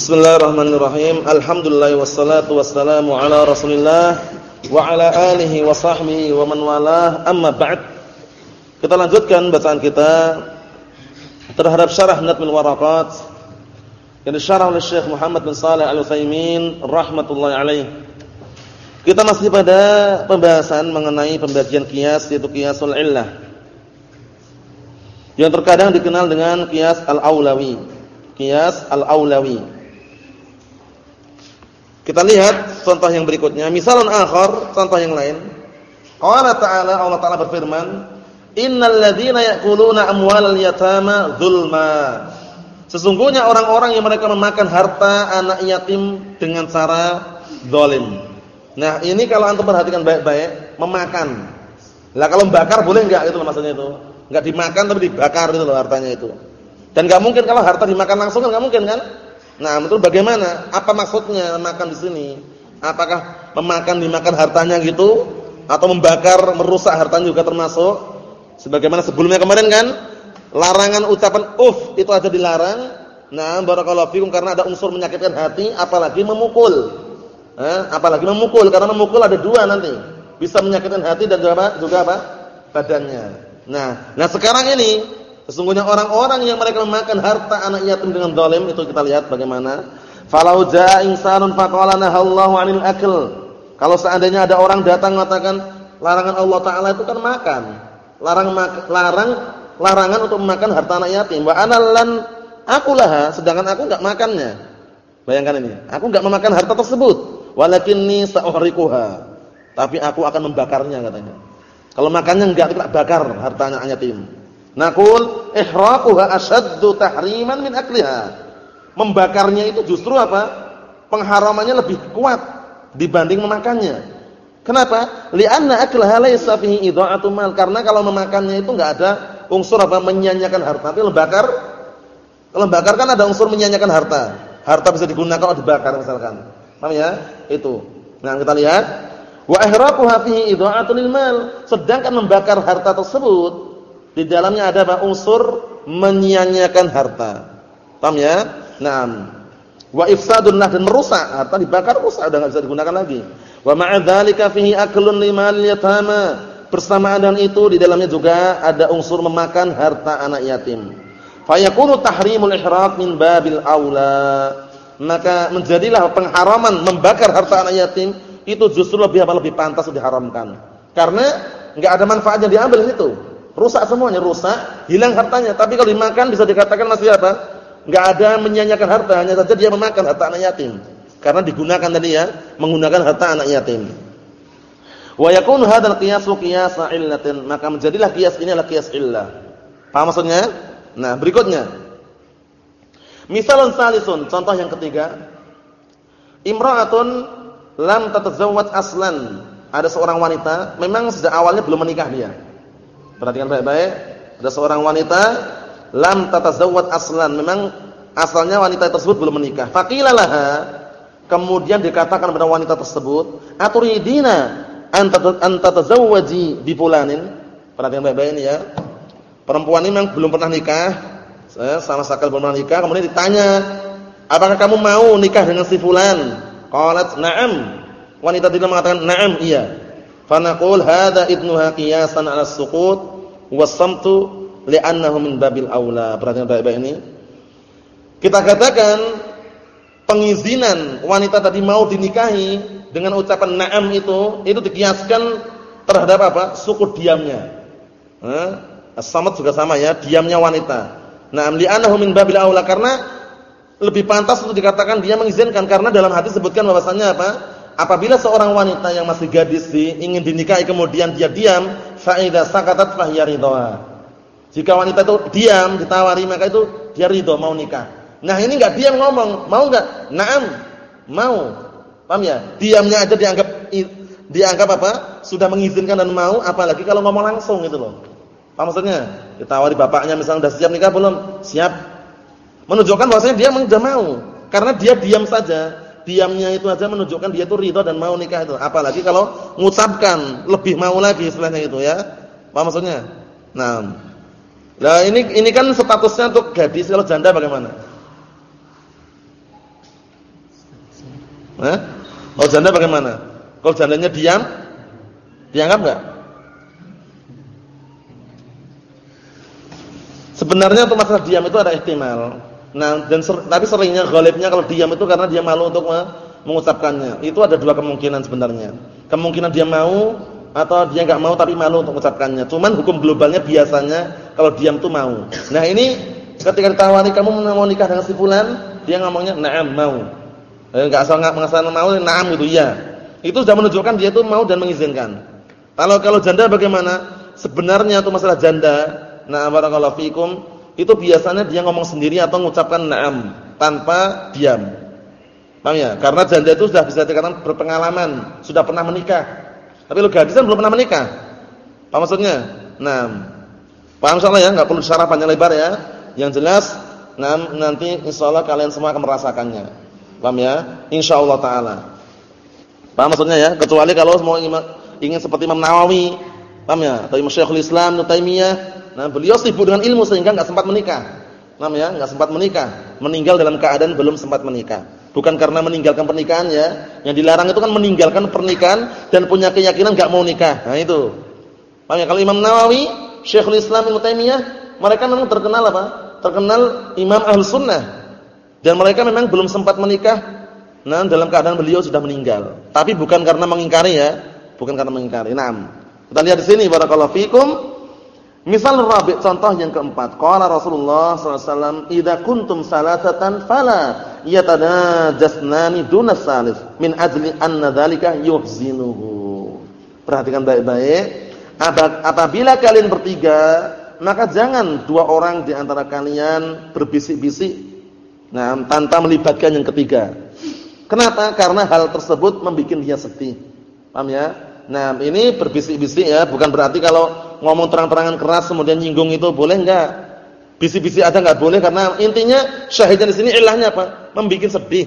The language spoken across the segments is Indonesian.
Bismillahirrahmanirrahim. Alhamdulillah wassalatu wassalamu ala Rasulillah wa ala alihi wa sahbihi wa man walah. Amma ba'd. Kita lanjutkan bacaan kita terhadap syarah Nadmil Waraqat yang disyarah oleh Syekh Muhammad bin Shalih Al-Utsaimin rahimatullah alaih. Kita masih pada pembahasan mengenai pembagian kias yaitu kiasul illah. Yang terkadang dikenal dengan kias al-aulawi. Kias al-aulawi. Kita lihat contoh yang berikutnya. Misalun akhar, contoh yang lain. Allah Ta'ala, Allah Ta'ala berfirman, Innal ladzina ya'kuluna amwalal yatama dzulma. Sesungguhnya orang-orang yang mereka memakan harta anak yatim dengan cara zalim. Nah, ini kalau antum perhatikan baik-baik, memakan. Lah kalau membakar boleh enggak itu maksudnya itu? Enggak dimakan tapi dibakar itu loh hartanya itu. Dan enggak mungkin kalau harta dimakan langsung kan enggak mungkin kan? Nah, itu bagaimana? Apa maksudnya makan di sini? Apakah memakan dimakan hartanya gitu atau membakar merusak hartanya juga termasuk? Sebagaimana sebelumnya kemarin kan larangan ucapan uf itu aja dilarang. Nah, barakallahu fikum karena ada unsur menyakitkan hati apalagi memukul. Eh, apalagi memukul karena memukul ada dua nanti. Bisa menyakitkan hati dan juga apa? Juga apa? badannya. Nah, nah sekarang ini Sesungguhnya orang-orang yang mereka memakan harta anak yatim dengan zalim itu kita lihat bagaimana. Falau jaa insanun faqala nahallahu 'anil akl. Kalau seandainya ada orang datang mengatakan larangan Allah taala itu kan makan. Larang larang larangan untuk memakan harta anak yatim. Wa analan akulaha sedangkan aku enggak makannya. Bayangkan ini. Aku enggak memakan harta tersebut. Walakinni sa'uhrikuha. Tapi aku akan membakarnya katanya. Kalau makannya enggak kita bakar hartanya anak yatim. Nakul ihraquha asyaddu tahriman min akliha. Membakarnya itu justru apa? Pengharamannya lebih kuat dibanding memakannya. Kenapa? Li'anna aklaha laysa fihi idha'atu mal. Karena kalau memakannya itu enggak ada unsur apa menyanyiakan harta. Tapi membakar kalau membakar kan ada unsur menyanyiakan harta. Harta bisa digunakan kalau dibakar misalkan. Paham ya? Itu. Nah, kita lihat wa ihraquha fihi idha'atu lil mal. Sedangkan membakar harta tersebut di dalamnya ada apa? unsur menyia-nyiakan harta. Paham ya? Naam. Wa ifsadun nah dan merusak, harta dibakar rusak udah enggak bisa digunakan lagi. Wa ma'a dzalika fihi aklun limal yatama. Bersamaan dengan itu di dalamnya juga ada unsur memakan harta anak yatim. Fayakunu tahrimul ihraq min babil aula. Maka menjadilah pengharaman membakar harta anak yatim itu justru lebih apa lebih pantas diharamkan. Karena enggak ada manfaat yang diambil itu. Rusak semuanya, rusak, hilang hartanya. Tapi kalau dimakan bisa dikatakan masih apa? Enggak ada menyanyikan harta, hanya saja dia memakan harta anak yatim. Karena digunakan tadi ya, menggunakan harta anak yatim. Wa yakunu hadzal qiyasu qiyasa illatin, maka menjadilah qiyas ini adalah qiyas illah. Paham maksudnya? Nah, berikutnya. Misalun salisun, contoh yang ketiga. Imra'atun lam tatazawwaj aslan. Ada seorang wanita, memang sejak awalnya belum menikah dia Perhatikan baik-baik. Ada seorang wanita lam tatazawwad aslan. Memang asalnya wanita tersebut belum menikah. Faqilalaha kemudian dikatakan kepada wanita tersebut, "Aturidina an tatazawwaji bi fulanin?" Perhatikan baik-baik ini ya. Perempuan ini memang belum pernah nikah, sama sekali belum pernah nikah, kemudian ditanya, "Apakah kamu mau nikah dengan si fulan?" Qalat, "Na'am." Wanita tadi mengatakan, "Na'am, iya." Fanaqul hadza ibnuha qiyasan 'ala as-suqut was-samtu li'annahu min babil aula. Perhatikan baik-baik ini. Kita katakan pengizinan wanita tadi mau dinikahi dengan ucapan na'am itu itu dikiaskan terhadap apa? Sukut diamnya. Eh? As-samat juga sama ya, diamnya wanita. Na'am li'annahu min babil aula karena lebih pantas untuk dikatakan dia mengizinkan karena dalam hati sebutkan bahwasannya apa? Apabila seorang wanita yang masih gadis di, ingin dinikahi kemudian dia diam, fa sakatat fa hiya Jika wanita itu diam ditawari maka itu dia ridho mau nikah. Nah, ini enggak diam ngomong, mau enggak? Naam. Mau. Paham ya? Diamnya aja dianggap dianggap apa? Sudah mengizinkan dan mau, apalagi kalau ngomong langsung gitu loh. Paham maksudnya? Ditawari bapaknya misalnya sudah siap nikah belum? Siap. Menunjukkan bahwasanya dia sudah mau. Karena dia diam saja diamnya itu aja menunjukkan dia itu ridho dan mau nikah itu. Apalagi kalau mengucapkan lebih mau lagi istilahnya itu ya. Apa maksudnya? Nah. Lah ini ini kan statusnya untuk gadis kalau janda bagaimana? Hah? Kalau janda bagaimana? Kalau jandanya diam, dianggap enggak? Sebenarnya untuk masalah diam itu ada ihtimal. Nah, dan ser tapi seringnya ghalibnya kalau diam itu karena dia malu untuk mengucapkannya. Itu ada dua kemungkinan sebenarnya. Kemungkinan dia mau atau dia enggak mau tapi malu untuk mengucapkannya. Cuman hukum globalnya biasanya kalau diam itu mau. Nah, ini ketika ditawari kamu mau nikah dengan si fulan, dia ngomongnya na'am mau. Eh, enggak asal enggak mengasal mau na'am gitu ya. Itu sudah menunjukkan dia itu mau dan mengizinkan. Kalau kalau janda bagaimana? Sebenarnya itu masalah janda Nah, barakallahu fikum, itu biasanya dia ngomong sendiri atau mengucapkan na'am tanpa diam. Paham ya? Karena janda itu sudah bisa dikatakan berpengalaman, sudah pernah menikah. Tapi lu gadis kan belum pernah menikah. Apa maksudnya? Nah, paham insyaallah ya, enggak perlu syarah panjang lebar ya. Yang jelas, nah, nanti insyaallah kalian semua akan merasakannya. Paham ya? Insyaallah taala. Paham maksudnya ya? Kecuali kalau mau ingin seperti Imam Nawawi, paham ya? Atau Imam Syekhul Islam Ibnu Taimiyah Nah, beliau sibuk dengan ilmu sehingga enggak sempat menikah. Namanya enggak sempat menikah, meninggal dalam keadaan belum sempat menikah. Bukan karena meninggalkan pernikahan ya. Yang dilarang itu kan meninggalkan pernikahan dan punya keyakinan enggak mau nikah. Nah, itu. Paham ya? Kalau Imam Nawawi, Syekhul Islam Ibnu Taimiyah, mereka memang terkenal apa? Terkenal imam Ahlus Sunnah. Dan mereka memang belum sempat menikah. Nah, dalam keadaan beliau sudah meninggal. Tapi bukan karena mengingkari ya, bukan karena mengingkari. Naam. Kita lihat di sini barakallahu fikum Misal rabi' contoh yang keempat. Qala Rasulullah wasallam, "Idza kuntum salatatan fala yatanajasnani duna salis min ajli anna dzalika yuhzinuhu." Perhatikan baik-baik. Apabila kalian bertiga, maka jangan dua orang di antara kalian berbisik-bisik nah tanpa melibatkan yang ketiga. Kenapa? Karena hal tersebut membuat dia sedih. Paham ya? Nah, ini berbisik-bisik ya, bukan berarti kalau ngomong terang-terangan keras kemudian nyinggung itu boleh enggak? Bisi-bisi ada enggak boleh karena intinya syahidnya di sini ilahnya apa? Membikin sedih.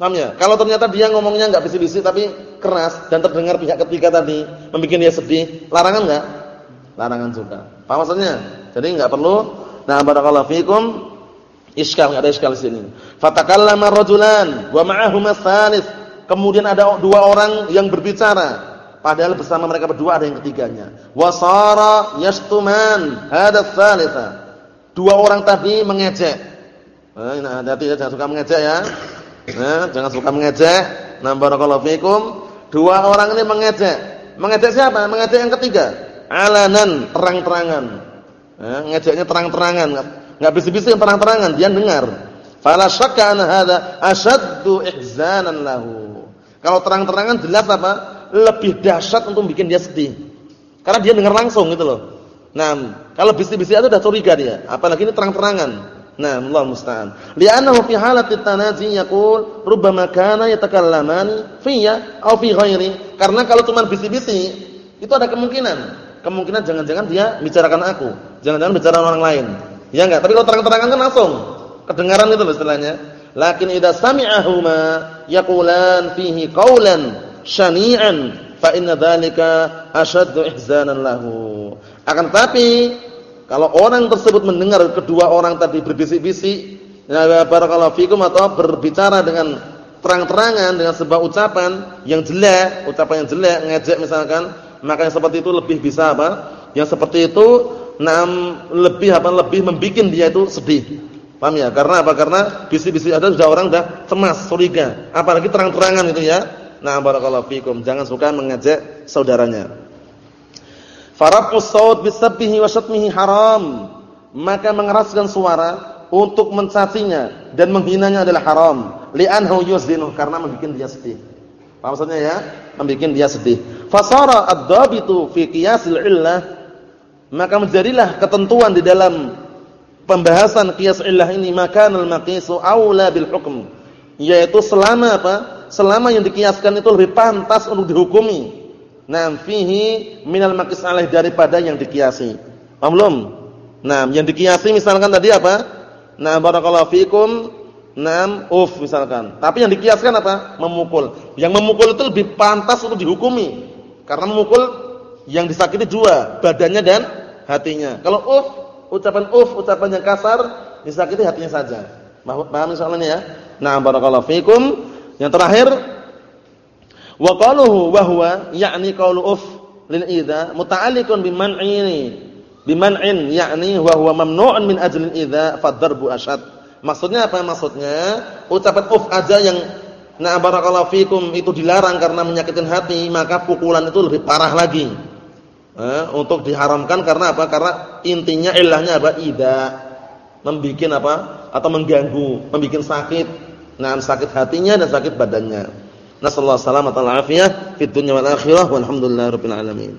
Paham ya? Kalau ternyata dia ngomongnya enggak bisi-bisi tapi keras dan terdengar pihak ketiga tadi membikin dia sedih, larangan enggak? Larangan juga. Paham maksudnya? Jadi enggak perlu Nah, barakallahu fikum iskal enggak ada iskal di sini. Fatakallama rajulan wa ma'ahuma tsalis. Kemudian ada dua orang yang berbicara Padahal bersama mereka berdua ada yang ketiganya. Wasara yastuman hada tsalitsa. Dua orang tadi mengejek. Nah, hati-hati ya, jangan suka mengejek ya. Nah, jangan suka mengejek. Nah, barakallahu fikum. Dua orang ini mengejek. Mengejek siapa? Mengejek yang ketiga. Alanan, terang-terangan. Nah, ngejeknya terang-terangan, enggak bisik-bisik terang-terangan, dia dengar. Fala syakka anna hadza ashaddu ihzanan lahu. Kalau terang-terangan jelas apa? Lebih dahsyat untuk bikin dia sedih. Karena dia dengar langsung gitu loh. Nah, kalau bisik-bisik itu udah curiga dia, apalagi ini terang-terangan. Nah, Allah musta'an. Li'annahu fi halati tanazi yaqul rubbama kana yatakallamani fiyya aw fi ghairi. Karena kalau cuma bisik-bisik, itu ada kemungkinan. Kemungkinan jangan-jangan dia bicarakan aku, jangan-jangan bicara orang lain. Ya enggak? Tapi kalau terang-terangan kan langsung kedengaran itu loh istilahnya. Lakin idza sami'ahuma yaqulan fihi qawlan syani'an fa inna dzalika ashaddu ihzanan lahu. Akan tapi kalau orang tersebut mendengar kedua orang tadi berbisik-bisik, ya barakallahu fikum atau berbicara dengan terang-terangan dengan sebuah ucapan yang jelek, ucapan yang jelek, ngejek misalkan, maka yang seperti itu lebih bisa apa? Yang seperti itu nam lebih apa? Lebih membuat dia itu sedih. Paham ya? Karena apa? Karena bisik-bisik ada sudah orang sudah cemas, curiga. Apalagi terang-terangan itu ya. Nah, barakallahu fikum. Jangan suka mengejek saudaranya. Faraqus saut bisabbihi wa syatmihi haram. Maka mengeraskan suara untuk mencacinya dan menghinanya adalah haram. Li'annahu yuzinu karena membuat dia sedih. Apa maksudnya ya? Membuat dia sedih. Fasara ad-dabitu fi qiyasil illah maka menjadilah ketentuan di dalam pembahasan qiyas illah ini maka al-maqisu aula bil hukm yaitu selama apa? Selama yang dikiaskan itu lebih pantas untuk dihukumi. Nah, fihi minal maqis alaih daripada yang dikiasi. Paham belum? Nah, yang dikiasi misalkan tadi apa? Nah, barakallahu fikum. Nam uf misalkan. Tapi yang dikiaskan apa? Memukul. Yang memukul itu lebih pantas untuk dihukumi. Karena memukul yang disakiti dua, badannya dan hatinya. Kalau uf, ucapan uf, ucapan yang kasar, disakiti hatinya saja. Paham misalnya ya? Nah, barakallahu fikum Yang terakhir wa qaluhu wa huwa yakni qaulu uf lil idza muta'alliqun biman'ini biman'in yakni wa huwa mamnu'un min ajlil idza fadarbu ashad. Maksudnya apa maksudnya? Ucapan uf aja yang na barakallahu fikum itu dilarang karena menyakitkan hati, maka pukulan itu lebih parah lagi. Eh, untuk diharamkan karena apa? Karena intinya ilahnya apa? Idza membikin apa? Atau mengganggu, membikin sakit. Nah, sakit hatinya dan sakit badannya. Nasallahu alaihi wasallam wa afiyah fid dunya wal akhirah walhamdulillahirabbil alamin.